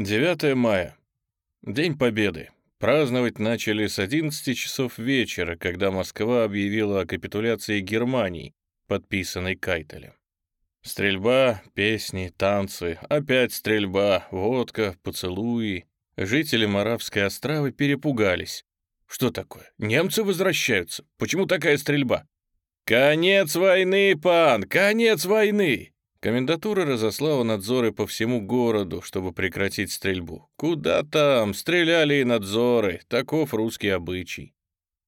9 мая. День Победы. Праздновать начали с 11 часов вечера, когда Москва объявила о капитуляции Германии, подписанной Кайтелем. Стрельба, песни, танцы, опять стрельба, водка, поцелуи. Жители Моравской островы перепугались. Что такое? Немцы возвращаются. Почему такая стрельба? «Конец войны, пан! Конец войны!» Комендатура разослала надзоры по всему городу, чтобы прекратить стрельбу. Куда там? Стреляли и надзоры. Таков русский обычай.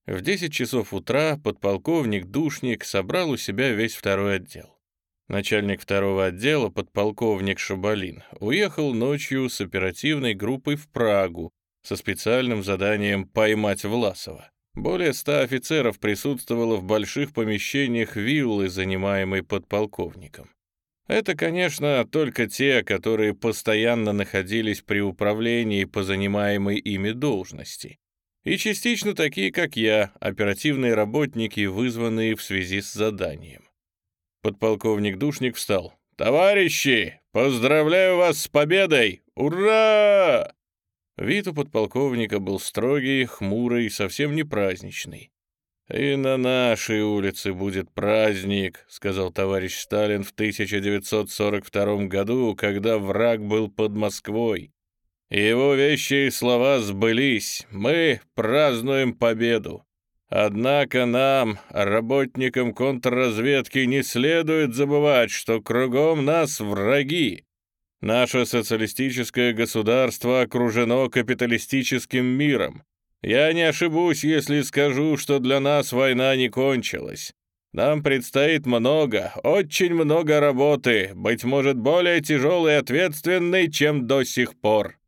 В 10 часов утра подполковник Душник собрал у себя весь второй отдел. Начальник второго отдела, подполковник Шабалин, уехал ночью с оперативной группой в Прагу со специальным заданием поймать Власова. Более ста офицеров присутствовало в больших помещениях виллы, занимаемой подполковником. Это, конечно, только те, которые постоянно находились при управлении по занимаемой ими должности. И частично такие, как я, оперативные работники, вызванные в связи с заданием. Подполковник Душник встал. «Товарищи, поздравляю вас с победой! Ура!» Вид у подполковника был строгий, хмурый, совсем не праздничный. «И на нашей улице будет праздник», — сказал товарищ Сталин в 1942 году, когда враг был под Москвой. Его вещи и слова сбылись. Мы празднуем победу. Однако нам, работникам контрразведки, не следует забывать, что кругом нас враги. Наше социалистическое государство окружено капиталистическим миром. Я не ошибусь, если скажу, что для нас война не кончилась. Нам предстоит много, очень много работы, быть может, более тяжелой и ответственной, чем до сих пор.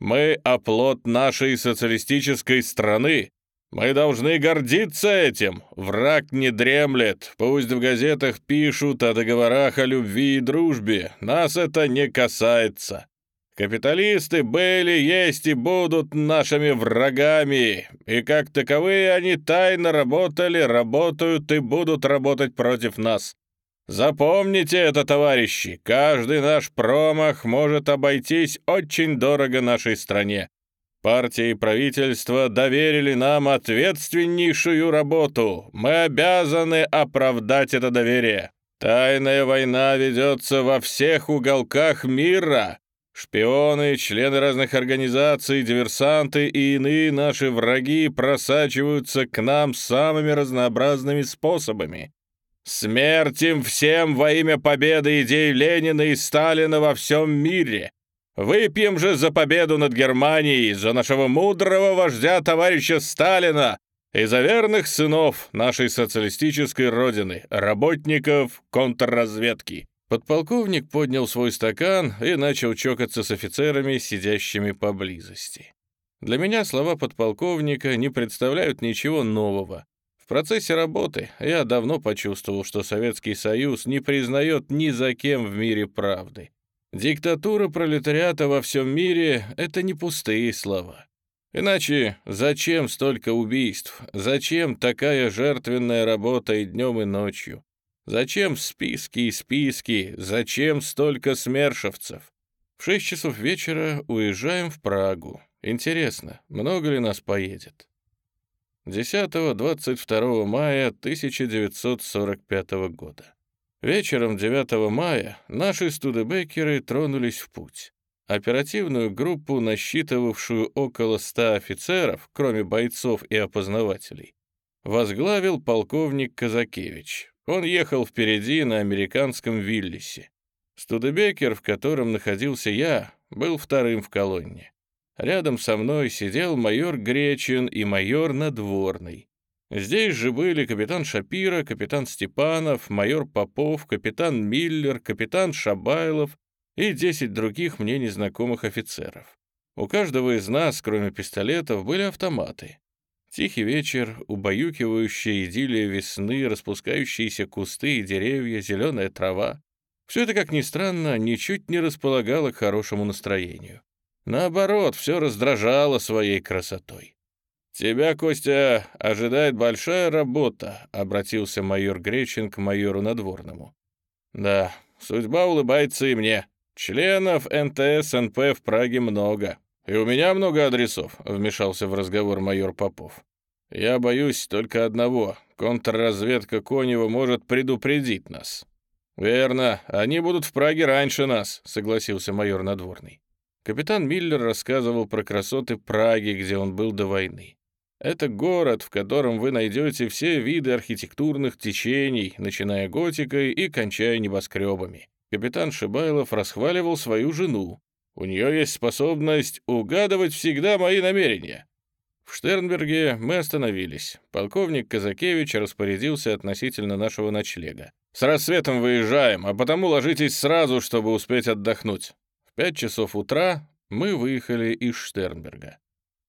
Мы — оплот нашей социалистической страны. Мы должны гордиться этим. Враг не дремлет. Пусть в газетах пишут о договорах о любви и дружбе. Нас это не касается. Капиталисты были, есть и будут нашими врагами, и как таковые они тайно работали, работают и будут работать против нас. Запомните это, товарищи, каждый наш промах может обойтись очень дорого нашей стране. Партия и правительство доверили нам ответственнейшую работу. Мы обязаны оправдать это доверие. Тайная война ведется во всех уголках мира, Шпионы, члены разных организаций, диверсанты и иные наши враги просачиваются к нам самыми разнообразными способами. Смерть им всем во имя победы идей Ленина и Сталина во всем мире. Выпьем же за победу над Германией, за нашего мудрого вождя товарища Сталина и за верных сынов нашей социалистической родины, работников контрразведки. Подполковник поднял свой стакан и начал чокаться с офицерами, сидящими поблизости. Для меня слова подполковника не представляют ничего нового. В процессе работы я давно почувствовал, что Советский Союз не признает ни за кем в мире правды. Диктатура пролетариата во всем мире — это не пустые слова. Иначе зачем столько убийств? Зачем такая жертвенная работа и днем, и ночью? Зачем списки и списки? Зачем столько смершевцев? В шесть часов вечера уезжаем в Прагу. Интересно, много ли нас поедет? 10-22 мая 1945 года. Вечером 9 мая наши студебекеры тронулись в путь. Оперативную группу, насчитывавшую около 100 офицеров, кроме бойцов и опознавателей, возглавил полковник Казакевич, он ехал впереди на американском Виллисе. Студебекер, в котором находился я, был вторым в колонне. Рядом со мной сидел майор Гречин и майор Надворный. Здесь же были капитан Шапира, капитан Степанов, майор Попов, капитан Миллер, капитан Шабайлов и десять других мне незнакомых офицеров. У каждого из нас, кроме пистолетов, были автоматы. Тихий вечер, убаюкивающая идиллия весны, распускающиеся кусты и деревья, зеленая трава. Все это, как ни странно, ничуть не располагало к хорошему настроению. Наоборот, все раздражало своей красотой. «Тебя, Костя, ожидает большая работа», — обратился майор Гречин к майору Надворному. «Да, судьба улыбается и мне. Членов НТС-НП в Праге много. И у меня много адресов», — вмешался в разговор майор Попов. «Я боюсь только одного. Контрразведка Конева может предупредить нас». «Верно, они будут в Праге раньше нас», — согласился майор Надворный. Капитан Миллер рассказывал про красоты Праги, где он был до войны. Это город, в котором вы найдете все виды архитектурных течений, начиная готикой и кончая небоскребами. Капитан Шибайлов расхваливал свою жену. У нее есть способность угадывать всегда мои намерения. В Штернберге мы остановились. Полковник Казакевич распорядился относительно нашего ночлега. «С рассветом выезжаем, а потому ложитесь сразу, чтобы успеть отдохнуть». В пять часов утра мы выехали из Штернберга.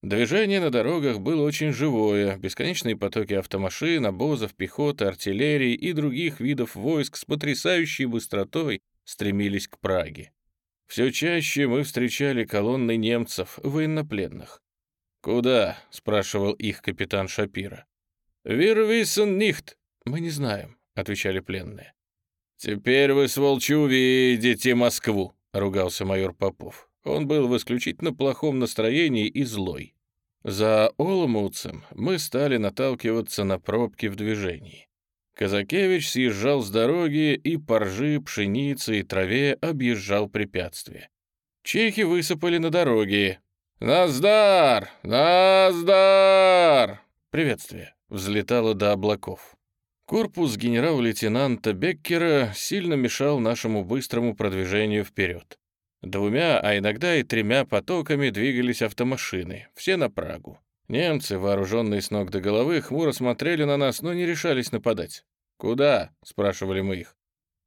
Движение на дорогах было очень живое, бесконечные потоки автомашин, обозов, пехоты, артиллерии и других видов войск с потрясающей быстротой стремились к Праге. Все чаще мы встречали колонны немцев, военнопленных. «Куда?» — спрашивал их капитан Шапира. «Wir wissen nicht». «Мы не знаем», — отвечали пленные. «Теперь вы, сволчи, увидите Москву», — ругался майор Попов. Он был в исключительно плохом настроении и злой. За Оломouцем мы стали наталкиваться на пробки в движении. Казакевич съезжал с дороги и по ржи, пшенице и траве объезжал препятствия. Чехи высыпали на дороге. «Наздар! Наздар!» Приветствие. Взлетало до облаков. Корпус генерал-лейтенанта Беккера сильно мешал нашему быстрому продвижению вперед. Двумя, а иногда и тремя потоками двигались автомашины, все на Прагу. Немцы, вооруженные с ног до головы, хмуро смотрели на нас, но не решались нападать. «Куда?» — спрашивали мы их.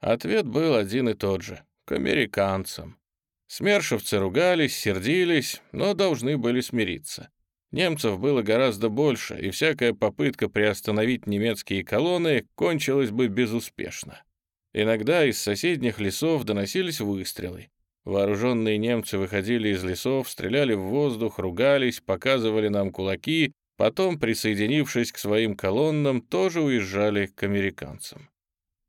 Ответ был один и тот же — к американцам. Смершевцы ругались, сердились, но должны были смириться. Немцев было гораздо больше, и всякая попытка приостановить немецкие колонны кончилась бы безуспешно. Иногда из соседних лесов доносились выстрелы. Вооруженные немцы выходили из лесов, стреляли в воздух, ругались, показывали нам кулаки, потом, присоединившись к своим колоннам, тоже уезжали к американцам.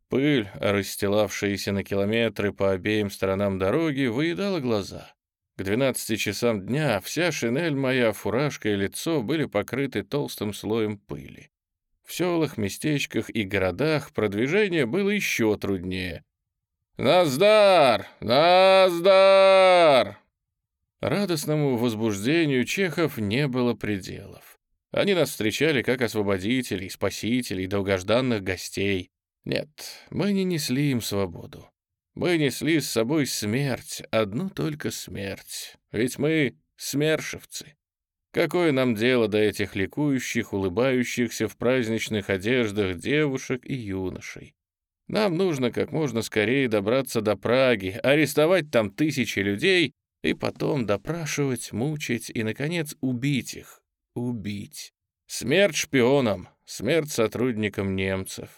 Пыль, расстилавшаяся на километры по обеим сторонам дороги, выедала глаза. К 12 часам дня вся шинель моя, фуражка и лицо были покрыты толстым слоем пыли. В селах, местечках и городах продвижение было еще труднее. «Наздар! Наздар!» Радостному возбуждению чехов не было пределов. Они нас встречали как освободителей, спасителей, долгожданных гостей. Нет, мы не несли им свободу. Мы несли с собой смерть, одну только смерть. Ведь мы смершевцы. Какое нам дело до этих ликующих, улыбающихся в праздничных одеждах девушек и юношей? Нам нужно как можно скорее добраться до Праги, арестовать там тысячи людей и потом допрашивать, мучить и, наконец, убить их. Убить. Смерть шпионам, смерть сотрудникам немцев.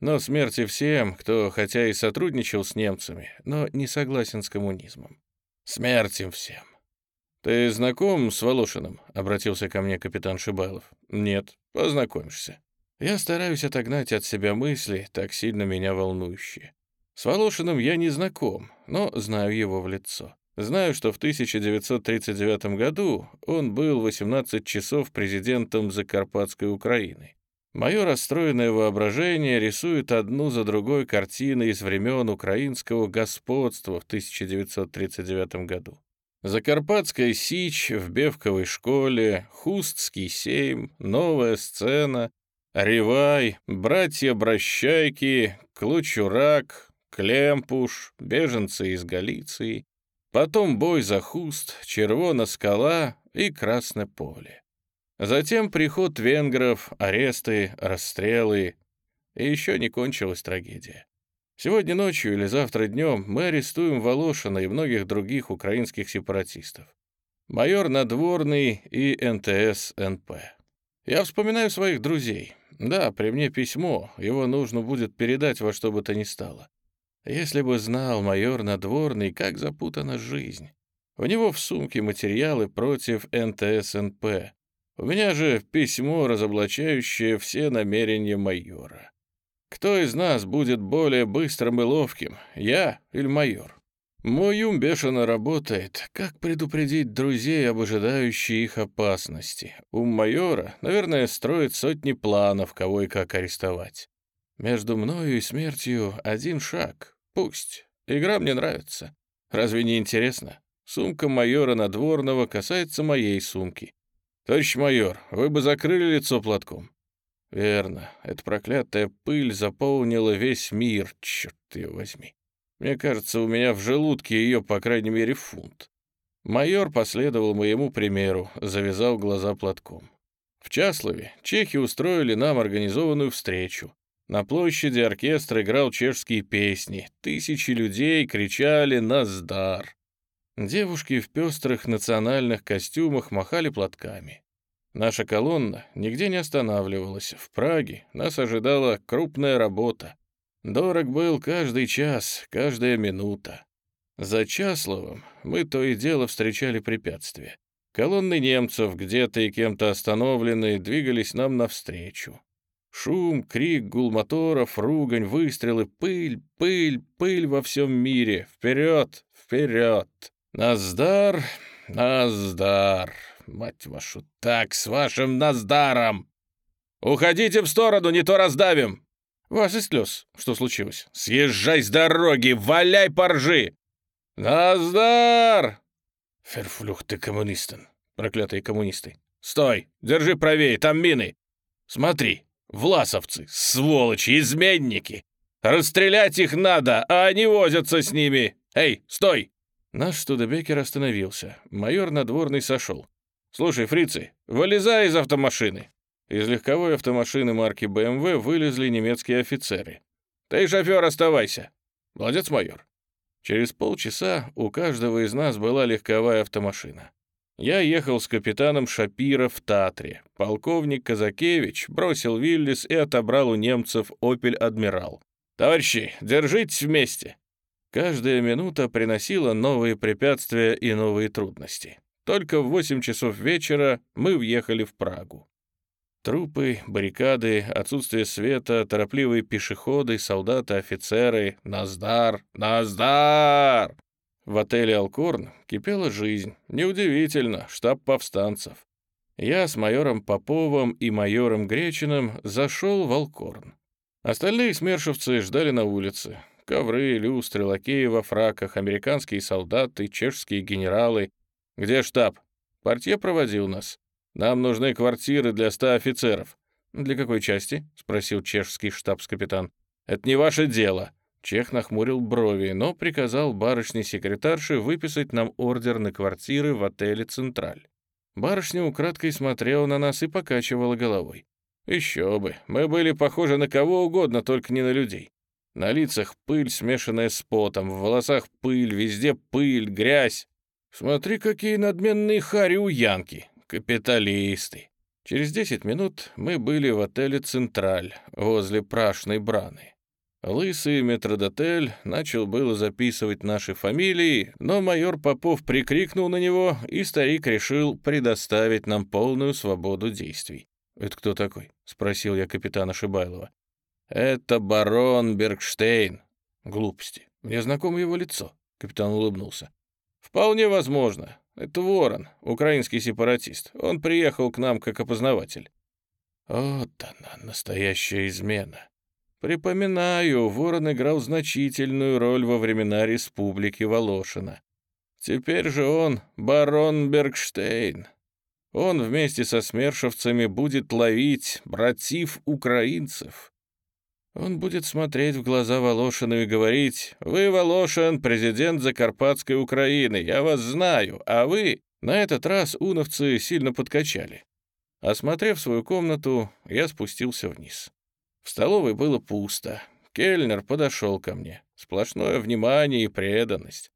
Но смерти всем, кто хотя и сотрудничал с немцами, но не согласен с коммунизмом. Смерть им всем. «Ты знаком с Волошиным?» — обратился ко мне капитан Шибайлов. «Нет, познакомишься». Я стараюсь отогнать от себя мысли, так сильно меня волнующие. С Волошиным я не знаком, но знаю его в лицо. Знаю, что в 1939 году он был 18 часов президентом Закарпатской Украины. Мое расстроенное воображение рисует одну за другой картины из времен украинского господства в 1939 году. Закарпатская сич в Бевковой школе, Хустский сейм, новая сцена, Ревай, братья-бращайки, Клучурак, Клемпуш, беженцы из Галиции, потом бой за хуст, Червона скала и Красное поле. Затем приход венгров, аресты, расстрелы. И еще не кончилась трагедия. Сегодня ночью или завтра днем мы арестуем Волошина и многих других украинских сепаратистов. Майор Надворный и НТС-НП. Я вспоминаю своих друзей, да, при мне письмо, его нужно будет передать во что бы то ни стало. Если бы знал майор Надворный, как запутана жизнь. У него в сумке материалы против НТСНП. У меня же письмо, разоблачающее все намерения майора. Кто из нас будет более быстрым и ловким, я или майор? Мой ум бешено работает. Как предупредить друзей об ожидающей их опасности? Ум майора, наверное, строит сотни планов, кого и как арестовать. Между мною и смертью один шаг. Пусть. Игра мне нравится. Разве не интересно? Сумка майора Надворного касается моей сумки. Товарищ майор, вы бы закрыли лицо платком. Верно, эта проклятая пыль заполнила весь мир, черт ее возьми. Мне кажется, у меня в желудке ее, по крайней мере, фунт. Майор последовал моему примеру, завязал глаза платком. В Часлове чехи устроили нам организованную встречу. На площади оркестр играл чешские песни. Тысячи людей кричали «Наздар!». Девушки в пестрых национальных костюмах махали платками. Наша колонна нигде не останавливалась. В Праге нас ожидала крупная работа. Дорог был каждый час, каждая минута. За Часловым мы то и дело встречали препятствия. Колонны немцев, где-то и кем-то остановленные, двигались нам навстречу. Шум, крик, гул моторов, ругань, выстрелы, пыль, пыль, пыль во всем мире. Вперед, вперед! Наздар, Наздар! Мать вашу, так, с вашим Наздаром! Уходите в сторону, не то раздавим! Вас из слез. Что случилось? Съезжай с дороги, валяй поржи! Наздар! Ферфлюх ты коммунистен, проклятые коммунисты. Стой, держи правее, там мины. Смотри, Власовцы, сволочи, изменники! Расстрелять их надо, а они возятся с ними! Эй, стой!» Наш Студебекер остановился. Майор надворный сошел. «Слушай, фрицы, вылезай из автомашины!» Из легковой автомашины марки БМВ вылезли немецкие офицеры. «Ты, шофер, оставайся!» «Молодец, майор!» Через полчаса у каждого из нас была легковая автомашина. Я ехал с капитаном Шапира в Татре. Полковник Казакевич бросил Виллис и отобрал у немцев «Опель Адмирал». «Товарищи, держитесь вместе!» Каждая минута приносила новые препятствия и новые трудности. Только в 8 часов вечера мы въехали в Прагу. Трупы, баррикады, отсутствие света, торопливые пешеходы, солдаты, офицеры. Наздар! Наздар! В отеле «Алкорн» кипела жизнь. Неудивительно, штаб повстанцев. Я с майором Поповым и майором Гречиным зашел в «Алкорн». Остальные смершевцы ждали на улице. Ковры, люстры, лакеи во фраках, американские солдаты, чешские генералы. Где штаб? Портье проводил нас. Нам нужны квартиры для ста офицеров. «Для какой части?» — спросил чешский штабс-капитан. «Это не ваше дело», Чех нахмурил брови, но приказал барышне-секретарше выписать нам ордер на квартиры в отеле «Централь». Барышня украдкой смотрела на нас и покачивала головой. Еще бы, мы были похожи на кого угодно, только не на людей. На лицах пыль, смешанная с потом, в волосах пыль, везде пыль, грязь. Смотри, какие надменные хари у Янки, капиталисты. Через десять минут мы были в отеле «Централь» возле Прашной Браны. Лысый метродотель начал было записывать наши фамилии, но майор Попов прикрикнул на него, и старик решил предоставить нам полную свободу действий. «Это кто такой?» — спросил я капитана Шибайлова. «Это барон Бергштейн». «Глупости. Мне знакомо его лицо», — капитан улыбнулся. «Вполне возможно. Это Ворон, украинский сепаратист. Он приехал к нам как опознаватель». «Вот она, настоящая измена. Припоминаю, Ворон играл значительную роль во времена республики Волошина. Теперь же он барон Бергштейн. Он вместе со смершевцами будет ловить братьев украинцев. Он будет смотреть в глаза Волошину и говорить, «Вы, Волошин, президент Закарпатской Украины, я вас знаю, а вы...» На этот раз уновцы сильно подкачали. Осмотрев свою комнату, я спустился вниз. В столовой было пусто. Кельнер подошел ко мне. Сплошное внимание и преданность.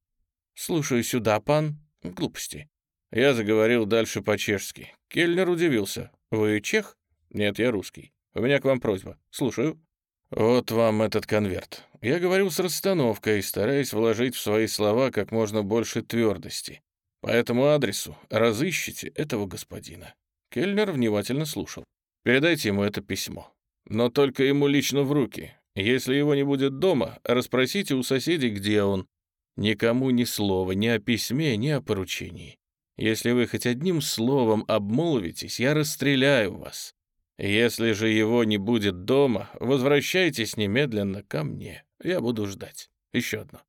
«Слушаю сюда, пан». Глупости. Я заговорил дальше по-чешски. Кельнер удивился. «Вы чех?» «Нет, я русский. У меня к вам просьба. Слушаю». «Вот вам этот конверт». Я говорил с расстановкой, стараясь вложить в свои слова как можно больше твердости. По этому адресу разыщите этого господина. Кельнер внимательно слушал. «Передайте ему это письмо но только ему лично в руки. Если его не будет дома, расспросите у соседей, где он. Никому ни слова, ни о письме, ни о поручении. Если вы хоть одним словом обмолвитесь, я расстреляю вас. Если же его не будет дома, возвращайтесь немедленно ко мне. Я буду ждать. Еще одно.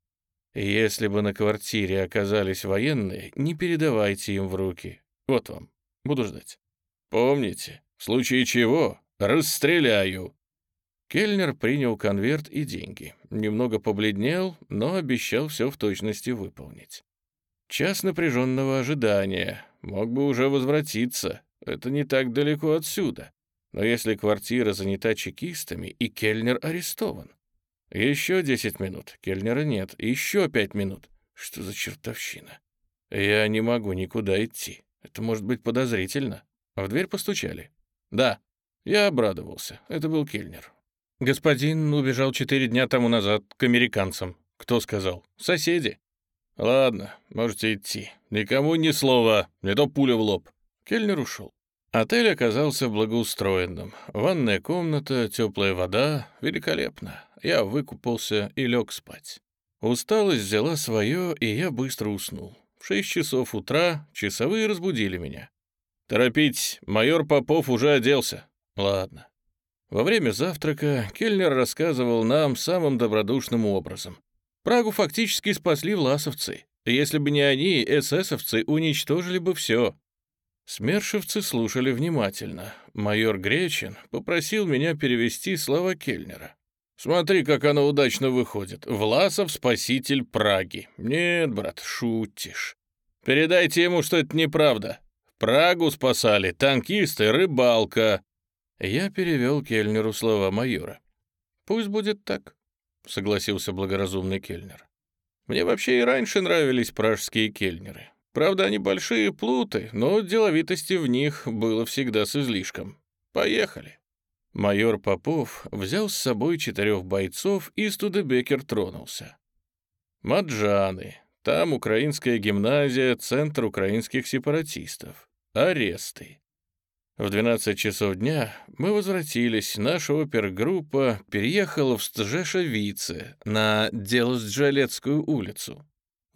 Если бы на квартире оказались военные, не передавайте им в руки. Вот вам. Буду ждать. Помните, в случае чего расстреляю. Кельнер принял конверт и деньги. Немного побледнел, но обещал все в точности выполнить. Час напряженного ожидания. Мог бы уже возвратиться. Это не так далеко отсюда. Но если квартира занята чекистами, и Кельнер арестован. Еще десять минут. Кельнера нет. Еще пять минут. Что за чертовщина? Я не могу никуда идти. Это может быть подозрительно. В дверь постучали. Да. Я обрадовался. Это был Кельнер. Господин убежал четыре дня тому назад к американцам. Кто сказал? Соседи. «Ладно, можете идти. Никому ни слова, не то пуля в лоб». Кельнер ушел. Отель оказался благоустроенным. Ванная комната, теплая вода. Великолепно. Я выкупался и лег спать. Усталость взяла свое, и я быстро уснул. В шесть часов утра часовые разбудили меня. «Торопитесь, майор Попов уже оделся». «Ладно». Во время завтрака Кельнер рассказывал нам самым добродушным образом. Прагу фактически спасли власовцы. Если бы не они, эсэсовцы уничтожили бы все. Смершевцы слушали внимательно. Майор Гречин попросил меня перевести слова Кельнера. «Смотри, как оно удачно выходит. Власов — спаситель Праги. Нет, брат, шутишь. Передайте ему, что это неправда. Прагу спасали танкисты, рыбалка». Я перевел Кельнеру слова майора. «Пусть будет так. — согласился благоразумный кельнер. «Мне вообще и раньше нравились пражские кельнеры. Правда, они большие плуты, но деловитости в них было всегда с излишком. Поехали». Майор Попов взял с собой четырех бойцов, и Студебекер тронулся. Маджаны. Там украинская гимназия, центр украинских сепаратистов. Аресты. В 12 часов дня мы возвратились. Наша опергруппа переехала в Стжешевице на Делсджалецкую улицу.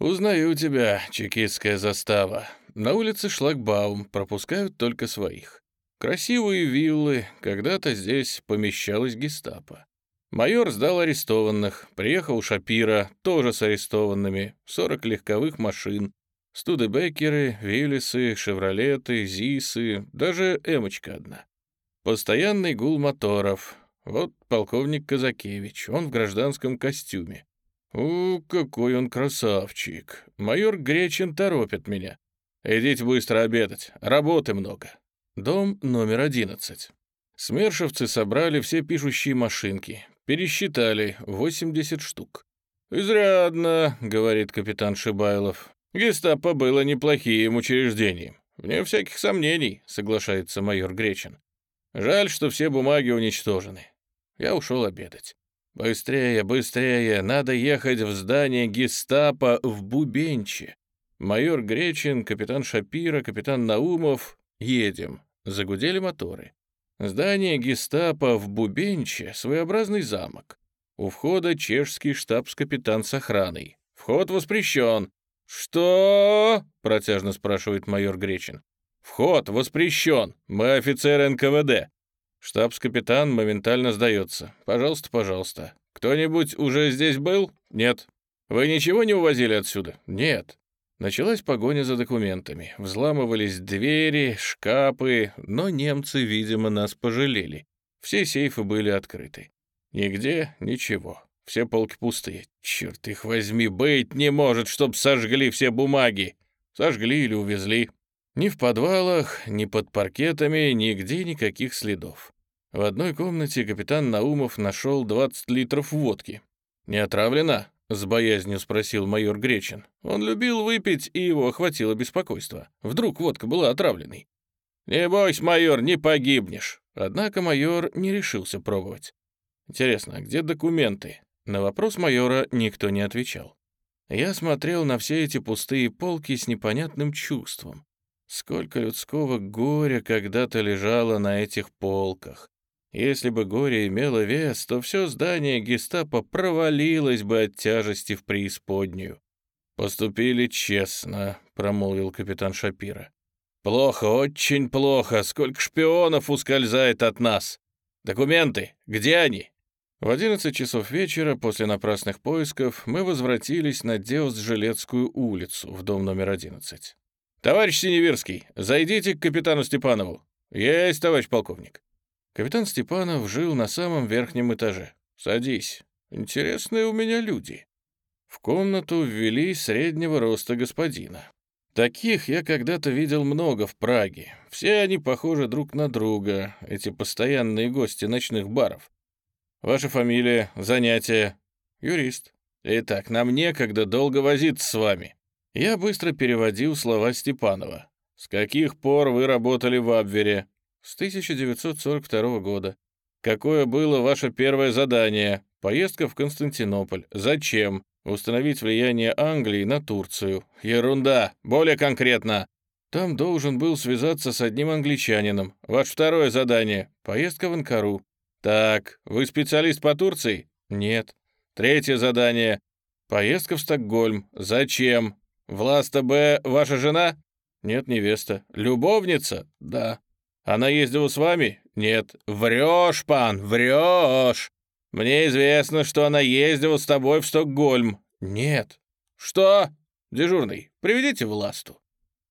«Узнаю тебя, чекистская застава. На улице шлагбаум, пропускают только своих. Красивые виллы, когда-то здесь помещалась гестапо. Майор сдал арестованных, приехал Шапира, тоже с арестованными, 40 легковых машин, Студебекеры, Виллисы, Шевролеты, Зисы, даже Эмочка одна. Постоянный гул моторов. Вот полковник Казакевич, он в гражданском костюме. У, какой он красавчик. Майор Гречин торопит меня. Идите быстро обедать, работы много. Дом номер одиннадцать. Смершевцы собрали все пишущие машинки. Пересчитали 80 штук. «Изрядно», — говорит капитан Шибайлов. Гестапо было неплохим учреждением. Вне всяких сомнений, соглашается майор Гречин. Жаль, что все бумаги уничтожены. Я ушел обедать. Быстрее, быстрее, надо ехать в здание гестапо в Бубенче. Майор Гречин, капитан Шапира, капитан Наумов. Едем. Загудели моторы. Здание гестапо в Бубенче — своеобразный замок. У входа чешский штабс-капитан с охраной. Вход воспрещен. «Что?» — протяжно спрашивает майор Гречин. «Вход воспрещен. Мы офицеры НКВД». Штабс-капитан моментально сдается. «Пожалуйста, пожалуйста. Кто-нибудь уже здесь был? Нет. Вы ничего не увозили отсюда? Нет». Началась погоня за документами. Взламывались двери, шкафы, но немцы, видимо, нас пожалели. Все сейфы были открыты. Нигде ничего. Все полки пустые. Черт их возьми, быть не может, чтоб сожгли все бумаги. Сожгли или увезли. Ни в подвалах, ни под паркетами, нигде никаких следов. В одной комнате капитан Наумов нашел 20 литров водки. «Не отравлена?» — с боязнью спросил майор Гречин. Он любил выпить, и его охватило беспокойство. Вдруг водка была отравленной. «Не бойся, майор, не погибнешь». Однако майор не решился пробовать. «Интересно, а где документы?» На вопрос майора никто не отвечал. Я смотрел на все эти пустые полки с непонятным чувством. Сколько людского горя когда-то лежало на этих полках. Если бы горе имело вес, то все здание гестапо провалилось бы от тяжести в преисподнюю. «Поступили честно», — промолвил капитан Шапира. «Плохо, очень плохо. Сколько шпионов ускользает от нас. Документы, где они?» В 11 часов вечера после напрасных поисков мы возвратились на Деус-Жилецкую улицу в дом номер 11. «Товарищ Синеверский, зайдите к капитану Степанову». «Есть, товарищ полковник». Капитан Степанов жил на самом верхнем этаже. «Садись. Интересные у меня люди». В комнату ввели среднего роста господина. Таких я когда-то видел много в Праге. Все они похожи друг на друга, эти постоянные гости ночных баров. Ваша фамилия, занятие? Юрист. Итак, нам некогда долго возиться с вами. Я быстро переводил слова Степанова. С каких пор вы работали в Абвере? С 1942 года. Какое было ваше первое задание? Поездка в Константинополь. Зачем? Установить влияние Англии на Турцию. Ерунда. Более конкретно. Там должен был связаться с одним англичанином. Ваше второе задание. Поездка в Анкару. Так, вы специалист по Турции? Нет. Третье задание. Поездка в Стокгольм. Зачем? Власта Б. ваша жена? Нет, невеста. Любовница? Да. Она ездила с вами? Нет. Врешь, пан, врешь. Мне известно, что она ездила с тобой в Стокгольм. Нет. Что? Дежурный, приведите Власту.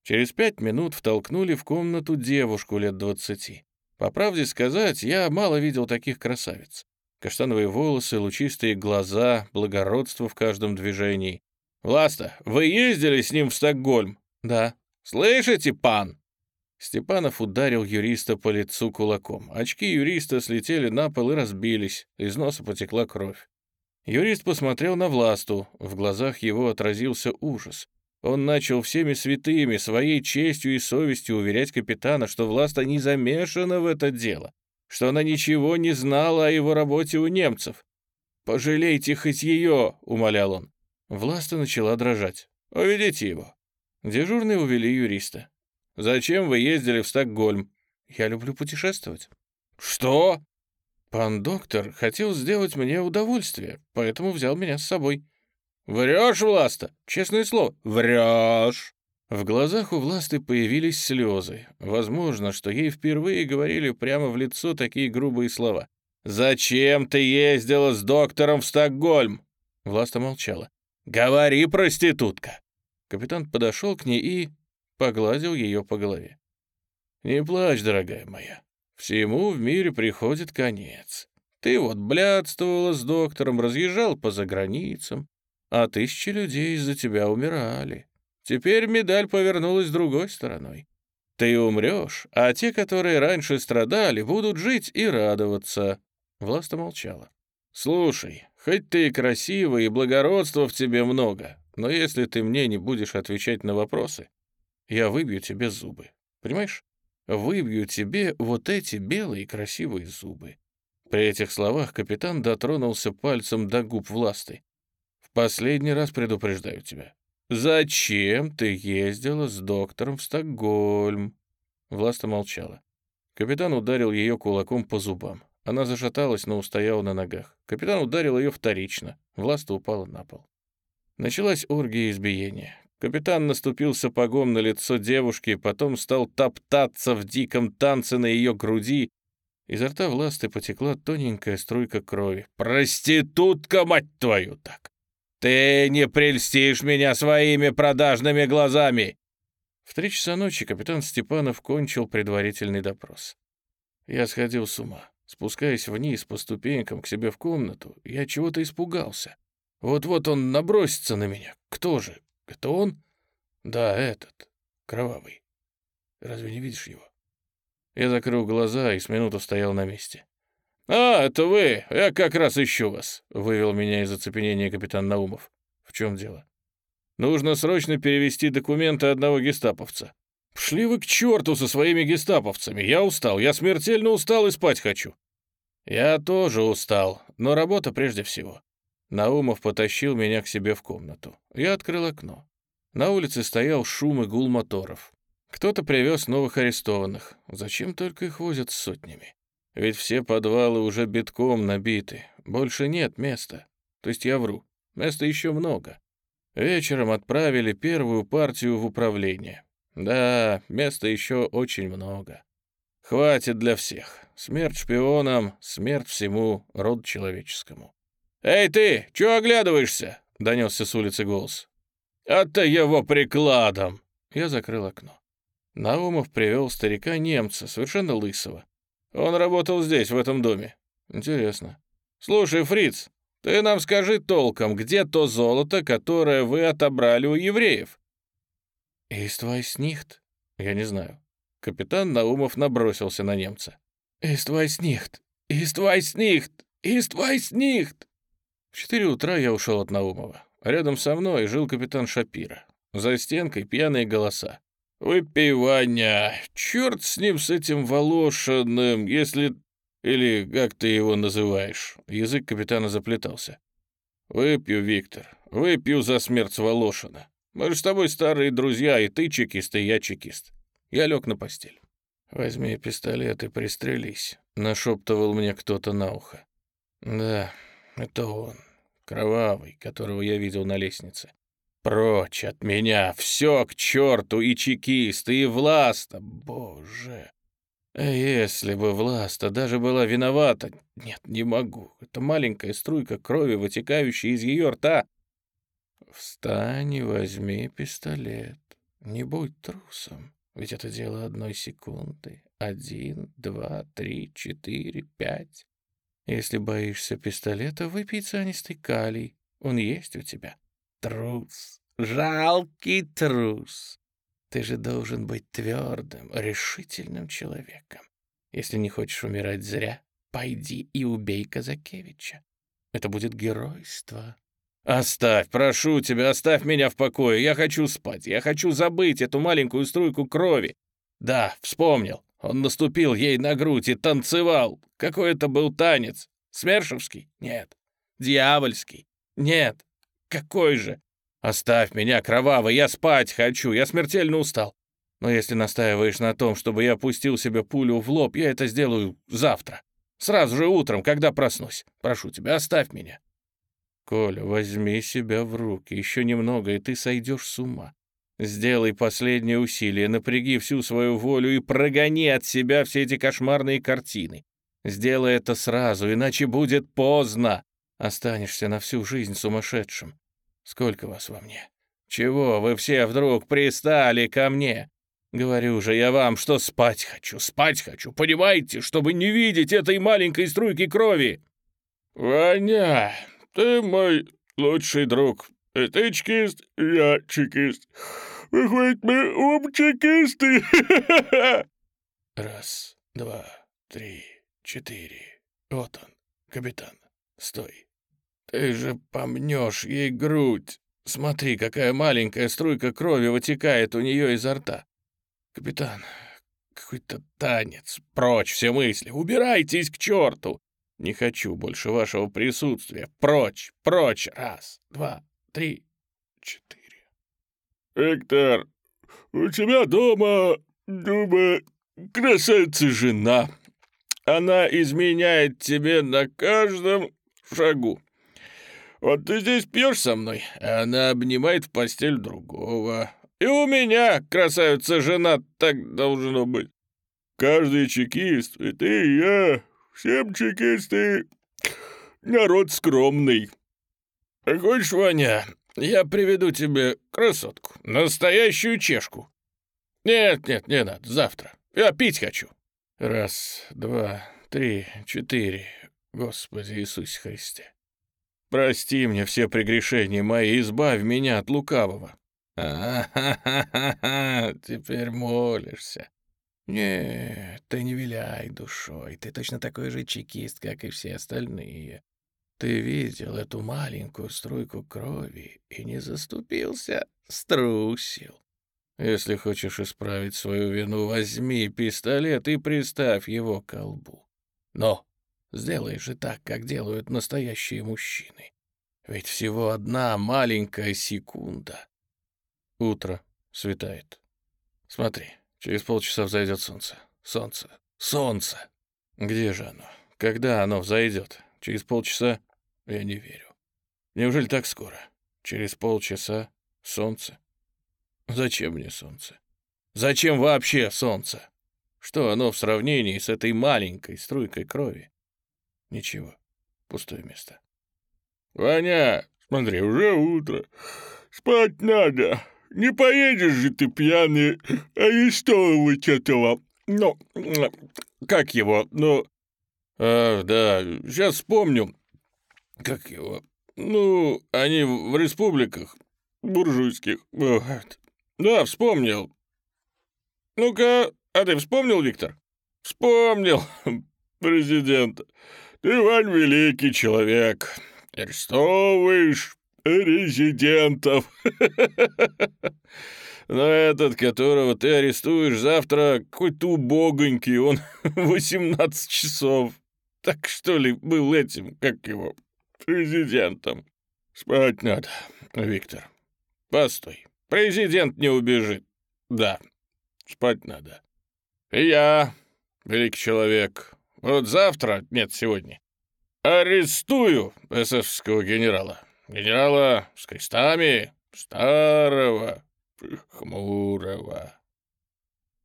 Через пять минут втолкнули в комнату девушку лет двадцати. По правде сказать, я мало видел таких красавиц. Каштановые волосы, лучистые глаза, благородство в каждом движении. «Власта, вы ездили с ним в Стокгольм?» «Да». «Слышите, пан?» Степанов ударил юриста по лицу кулаком. Очки юриста слетели на пол и разбились, из носа потекла кровь. Юрист посмотрел на Власту, в глазах его отразился ужас. Он начал всеми святыми, своей честью и совестью уверять капитана, что Власта не замешана в это дело, что она ничего не знала о его работе у немцев. «Пожалейте хоть ее», — умолял он. Власта начала дрожать. «Уведите его». Дежурные увели юриста. Зачем вы ездили в Стокгольм? Я люблю путешествовать. Что? Пан доктор хотел сделать мне удовольствие, поэтому взял меня с собой. Врешь, Власта? Честное слово, врешь. В глазах у Власты появились слезы. Возможно, что ей впервые говорили прямо в лицо такие грубые слова. «Зачем ты ездила с доктором в Стокгольм?» Власта молчала. «Говори, проститутка!» Капитан подошел к ней и погладил ее по голове. «Не плачь, дорогая моя. Всему в мире приходит конец. Ты вот блядствовала с доктором, разъезжал по заграницам, а тысячи людей из-за тебя умирали. Теперь медаль повернулась другой стороной. Ты умрешь, а те, которые раньше страдали, будут жить и радоваться». Власта молчала. «Слушай, хоть ты и красивая, и благородства в тебе много, но если ты мне не будешь отвечать на вопросы, я выбью тебе зубы. Понимаешь? Выбью тебе вот эти белые красивые зубы. При этих словах капитан дотронулся пальцем до губ власты. В последний раз предупреждаю тебя. Зачем ты ездила с доктором в Стокгольм? Власта молчала. Капитан ударил ее кулаком по зубам. Она зашаталась, но устояла на ногах. Капитан ударил ее вторично. Власта упала на пол. Началась оргия избиения. Капитан наступил сапогом на лицо девушки, потом стал топтаться в диком танце на ее груди. Изо рта власты потекла тоненькая струйка крови. «Проститутка, мать твою, так! Ты не прельстишь меня своими продажными глазами!» В три часа ночи капитан Степанов кончил предварительный допрос. Я сходил с ума. Спускаясь вниз по ступенькам к себе в комнату, я чего-то испугался. Вот-вот он набросится на меня. Кто же? «Это он?» «Да, этот, кровавый. Разве не видишь его?» Я закрыл глаза и с минуту стоял на месте. «А, это вы! Я как раз ищу вас!» — вывел меня из оцепенения капитан Наумов. «В чем дело?» «Нужно срочно перевести документы одного гестаповца». «Шли вы к черту со своими гестаповцами! Я устал, я смертельно устал и спать хочу!» «Я тоже устал, но работа прежде всего. Наумов потащил меня к себе в комнату. Я открыл окно. На улице стоял шум и гул моторов. Кто-то привез новых арестованных. Зачем только их возят сотнями? Ведь все подвалы уже битком набиты. Больше нет места. То есть я вру. Места еще много. Вечером отправили первую партию в управление. Да, места еще очень много. Хватит для всех. Смерть шпионам, смерть всему роду человеческому. «Эй ты, чё оглядываешься?» — донесся с улицы голос. «А-то его прикладом!» Я закрыл окно. Наумов привел старика немца, совершенно лысого. Он работал здесь, в этом доме. Интересно. Слушай, фриц, ты нам скажи толком, где то золото, которое вы отобрали у евреев? Иствайснихт? Я не знаю. Капитан Наумов набросился на немца. «Иствайснихт! Иствайснихт! Иствайснихт!» В четыре утра я ушел от Наумова. Рядом со мной жил капитан Шапира. За стенкой пьяные голоса. «Выпей, Ваня! Черт с ним, с этим Волошиным, если... Или как ты его называешь?» Язык капитана заплетался. «Выпью, Виктор, выпью за смерть Волошина. Мы же с тобой старые друзья, и ты чекист, и я чекист». Я лег на постель. «Возьми пистолет и пристрелись», — нашептывал мне кто-то на ухо. «Да, это он, кровавый, которого я видел на лестнице. Прочь от меня, все к черту, и чекист, и власта, боже. А если бы власта даже была виновата, нет, не могу, это маленькая струйка крови, вытекающая из ее рта. Встань и возьми пистолет, не будь трусом, ведь это дело одной секунды. Один, два, три, четыре, пять. Если боишься пистолета, выпей цианистый калий, он есть у тебя. Трус, жалкий трус. Ты же должен быть твердым, решительным человеком. Если не хочешь умирать зря, пойди и убей Казакевича. Это будет геройство. «Оставь, прошу тебя, оставь меня в покое. Я хочу спать, я хочу забыть эту маленькую струйку крови. Да, вспомнил. Он наступил ей на грудь и танцевал. Какой это был танец? Смершевский? Нет. Дьявольский? Нет. Какой же? Оставь меня, кровавый, я спать хочу, я смертельно устал. Но если настаиваешь на том, чтобы я пустил себе пулю в лоб, я это сделаю завтра. Сразу же утром, когда проснусь. Прошу тебя, оставь меня. Коля, возьми себя в руки, еще немного, и ты сойдешь с ума. Сделай последнее усилие, напряги всю свою волю и прогони от себя все эти кошмарные картины. Сделай это сразу, иначе будет поздно. Останешься на всю жизнь сумасшедшим. Сколько вас во мне? Чего вы все вдруг пристали ко мне? Говорю же я вам, что спать хочу, спать хочу, понимаете, чтобы не видеть этой маленькой струйки крови. Ваня, ты мой лучший друг. И ты чекист, я чекист. Выходит, мы оба чекисты. Раз, два, три, четыре. Вот он, капитан. Стой. «Ты же помнешь ей грудь! Смотри, какая маленькая струйка крови вытекает у нее изо рта! Капитан, какой-то танец! Прочь все мысли! Убирайтесь к черту! Не хочу больше вашего присутствия! Прочь! Прочь! Раз, два, три, четыре!» «Виктор, у тебя дома, дома красавица жена. Она изменяет тебе на каждом шагу. Вот ты здесь пьешь со мной, а она обнимает в постель другого. И у меня, красавица жена, так должно быть. Каждый чекист, и ты, и я, всем чекисты, народ скромный. Хочешь, Ваня, я приведу тебе красотку, настоящую чешку. Нет, нет, не надо, завтра. Я пить хочу. Раз, два, три, четыре. Господи Иисусе Христе. Прости мне все прегрешения мои, избавь меня от лукавого. А-ха-ха-ха, теперь молишься. Нет, ты не виляй душой, ты точно такой же чекист, как и все остальные. Ты видел эту маленькую струйку крови и не заступился, струсил. Если хочешь исправить свою вину, возьми пистолет и приставь его к колбу. Но Сделай же так, как делают настоящие мужчины. Ведь всего одна маленькая секунда. Утро. Светает. Смотри, через полчаса взойдет солнце. Солнце. Солнце! Где же оно? Когда оно взойдет? Через полчаса? Я не верю. Неужели так скоро? Через полчаса солнце. Зачем мне солнце? Зачем вообще солнце? Что оно в сравнении с этой маленькой струйкой крови? Ничего, пустое место. «Ваня, смотри, уже утро. Спать надо. Не поедешь же ты пьяный арестовывать этого, ну, как его, ну...» «Ах, да, сейчас вспомню. Как его? Ну, они в республиках буржуйских. Вот. Да, вспомнил. Ну-ка, а ты вспомнил, Виктор? Вспомнил президента. Ты, Вань, великий человек. Арестовываешь резидентов. Но этот, которого ты арестуешь завтра, какой-то убогонький, он 18 часов. Так что ли был этим, как его, президентом? Спать надо, Виктор. Постой, президент не убежит. Да, спать надо. И я, великий человек, вот завтра, нет, сегодня, арестую эсэсовского генерала. Генерала с крестами, старого, хмурого.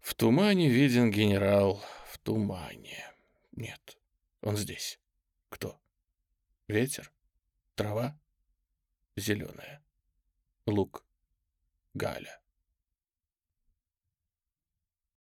В тумане виден генерал, в тумане. Нет, он здесь. Кто? Ветер? Трава? Зеленая. Лук. Галя.